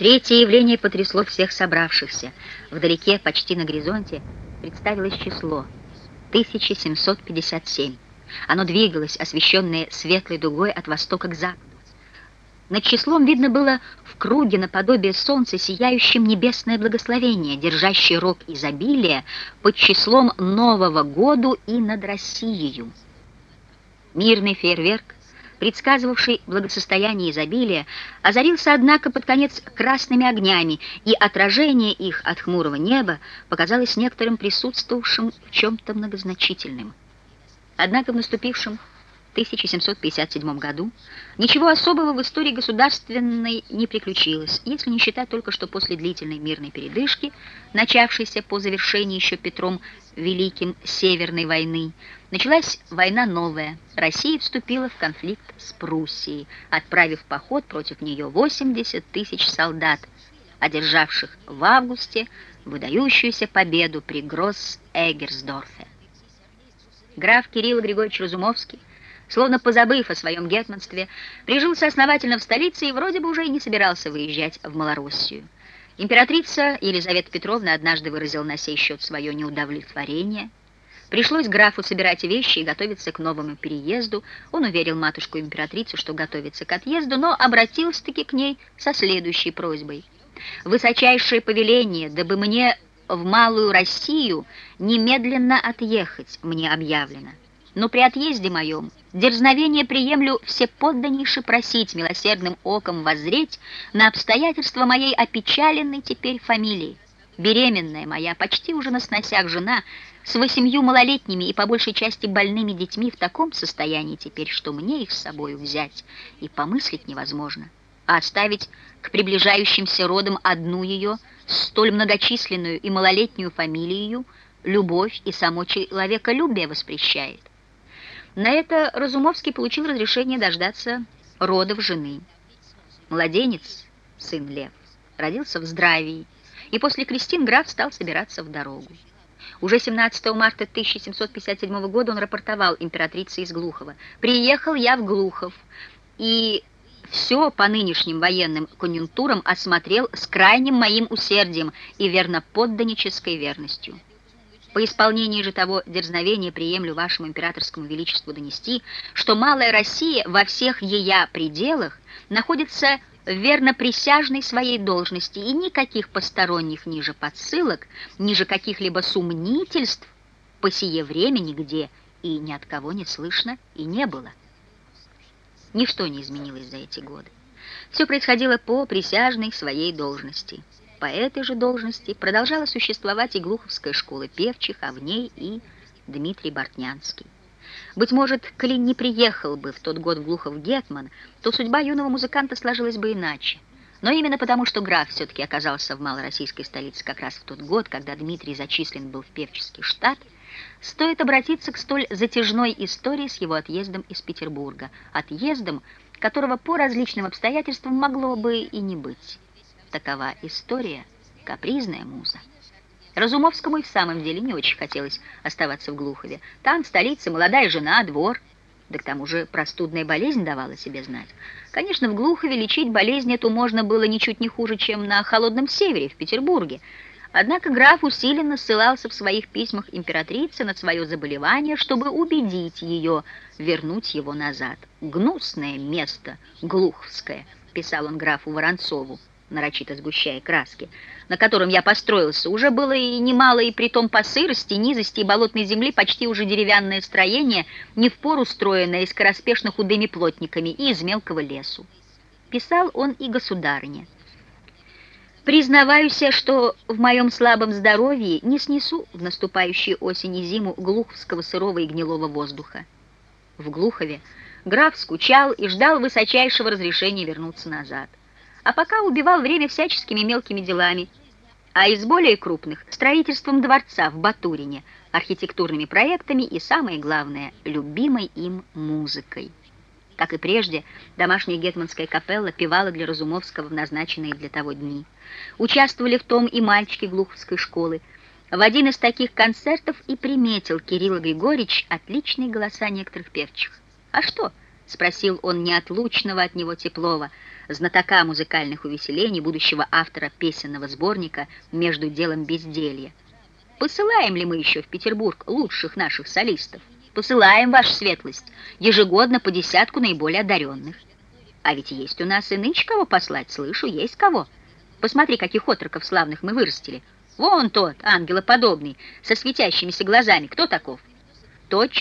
Третье явление потрясло всех собравшихся. Вдалеке, почти на горизонте, представилось число 1757. Оно двигалось, освещенное светлой дугой от востока к западу. Над числом видно было в круге наподобие солнца сияющим небесное благословение, держащее рог изобилия под числом Нового года и над Россией. Мирный фейерверк предсказывавший благосостояние изобилия, озарился, однако, под конец красными огнями, и отражение их от хмурого неба показалось некоторым присутствовавшим в чем-то многозначительным. Однако в наступившем 1757 году ничего особого в истории государственной не приключилось, если не считать только, что после длительной мирной передышки, начавшейся по завершении еще Петром Великим Северной войны, началась война новая. Россия вступила в конфликт с Пруссией, отправив поход против нее 80 тысяч солдат, одержавших в августе выдающуюся победу при Гросс-Эгерсдорфе. Граф Кирилл Григорьевич Разумовский словно позабыв о своем гетманстве, прижился основательно в столице и вроде бы уже и не собирался выезжать в Малороссию. Императрица Елизавета Петровна однажды выразила на сей счет свое неудовлетворение. Пришлось графу собирать вещи и готовиться к новому переезду. Он уверил матушку-императрицу, что готовится к отъезду, но обратился-таки к ней со следующей просьбой. «Высочайшее повеление, дабы мне в Малую Россию немедленно отъехать, мне объявлено. Но при отъезде моем Дерзновение приемлю всеподданнейше просить милосердным оком воззреть на обстоятельства моей опечаленной теперь фамилии. Беременная моя, почти уже на сносях жена, с восемью малолетними и по большей части больными детьми в таком состоянии теперь, что мне их с собой взять и помыслить невозможно, а оставить к приближающимся родам одну ее, столь многочисленную и малолетнюю фамилию, любовь и само человеколюбие воспрещает. На это Разумовский получил разрешение дождаться родов жены. Младенец, сын Лев, родился в здравии, и после крестин граф стал собираться в дорогу. Уже 17 марта 1757 года он рапортовал императрице из Глухова. «Приехал я в Глухов, и все по нынешним военным конъюнктурам осмотрел с крайним моим усердием и верноподданнической верностью». По исполнении же того дерзновения приемлю вашему императорскому величеству донести, что Малая Россия во всех ее пределах находится в верноприсяжной своей должности, и никаких посторонних ниже подсылок, ниже каких-либо сумнительств по сие время нигде и ни от кого не слышно и не было. Ничто не изменилось за эти годы. Все происходило по присяжной своей должности. По этой же должности продолжала существовать и Глуховская школа певчих, а в ней и Дмитрий Бортнянский. Быть может, Клин не приехал бы в тот год в Глухов Гетман, то судьба юного музыканта сложилась бы иначе. Но именно потому, что граф все-таки оказался в малороссийской столице как раз в тот год, когда Дмитрий зачислен был в певческий штат, стоит обратиться к столь затяжной истории с его отъездом из Петербурга, отъездом, которого по различным обстоятельствам могло бы и не быть. Такова история, капризная муза. Разумовскому и в самом деле не очень хотелось оставаться в Глухове. Там, в столице, молодая жена, двор. Да к тому же простудная болезнь давала себе знать. Конечно, в Глухове лечить болезнь эту можно было ничуть не хуже, чем на холодном севере, в Петербурге. Однако граф усиленно ссылался в своих письмах императрице на свое заболевание, чтобы убедить ее вернуть его назад. «Гнусное место, Глуховское», — писал он графу Воронцову нарочито сгущая краски, на котором я построился, уже было и немало, и притом по сырости, низости и болотной земли почти уже деревянное строение, не в пору строенное и скороспешно худыми плотниками и из мелкого лесу. Писал он и государыне. Признаваюсь, что в моем слабом здоровье не снесу в наступающей осени зиму глуховского сырого и гнилого воздуха. В Глухове граф скучал и ждал высочайшего разрешения вернуться назад а пока убивал время всяческими мелкими делами, а из более крупных – строительством дворца в Батурине, архитектурными проектами и, самое главное, любимой им музыкой. Как и прежде, домашняя гетманская капелла певала для Разумовского в назначенные для того дни. Участвовали в том и мальчики Глуховской школы. В один из таких концертов и приметил Кирилл Григорьевич отличные голоса некоторых певчих. «А что?» — спросил он неотлучного от него Теплова — знатока музыкальных увеселений, будущего автора песенного сборника «Между делом безделья». Посылаем ли мы еще в Петербург лучших наших солистов? Посылаем, ваша светлость, ежегодно по десятку наиболее одаренных. А ведь есть у нас и нынче кого послать, слышу, есть кого. Посмотри, каких отроков славных мы вырастили. Вон тот, ангелоподобный, со светящимися глазами, кто таков? Тотчас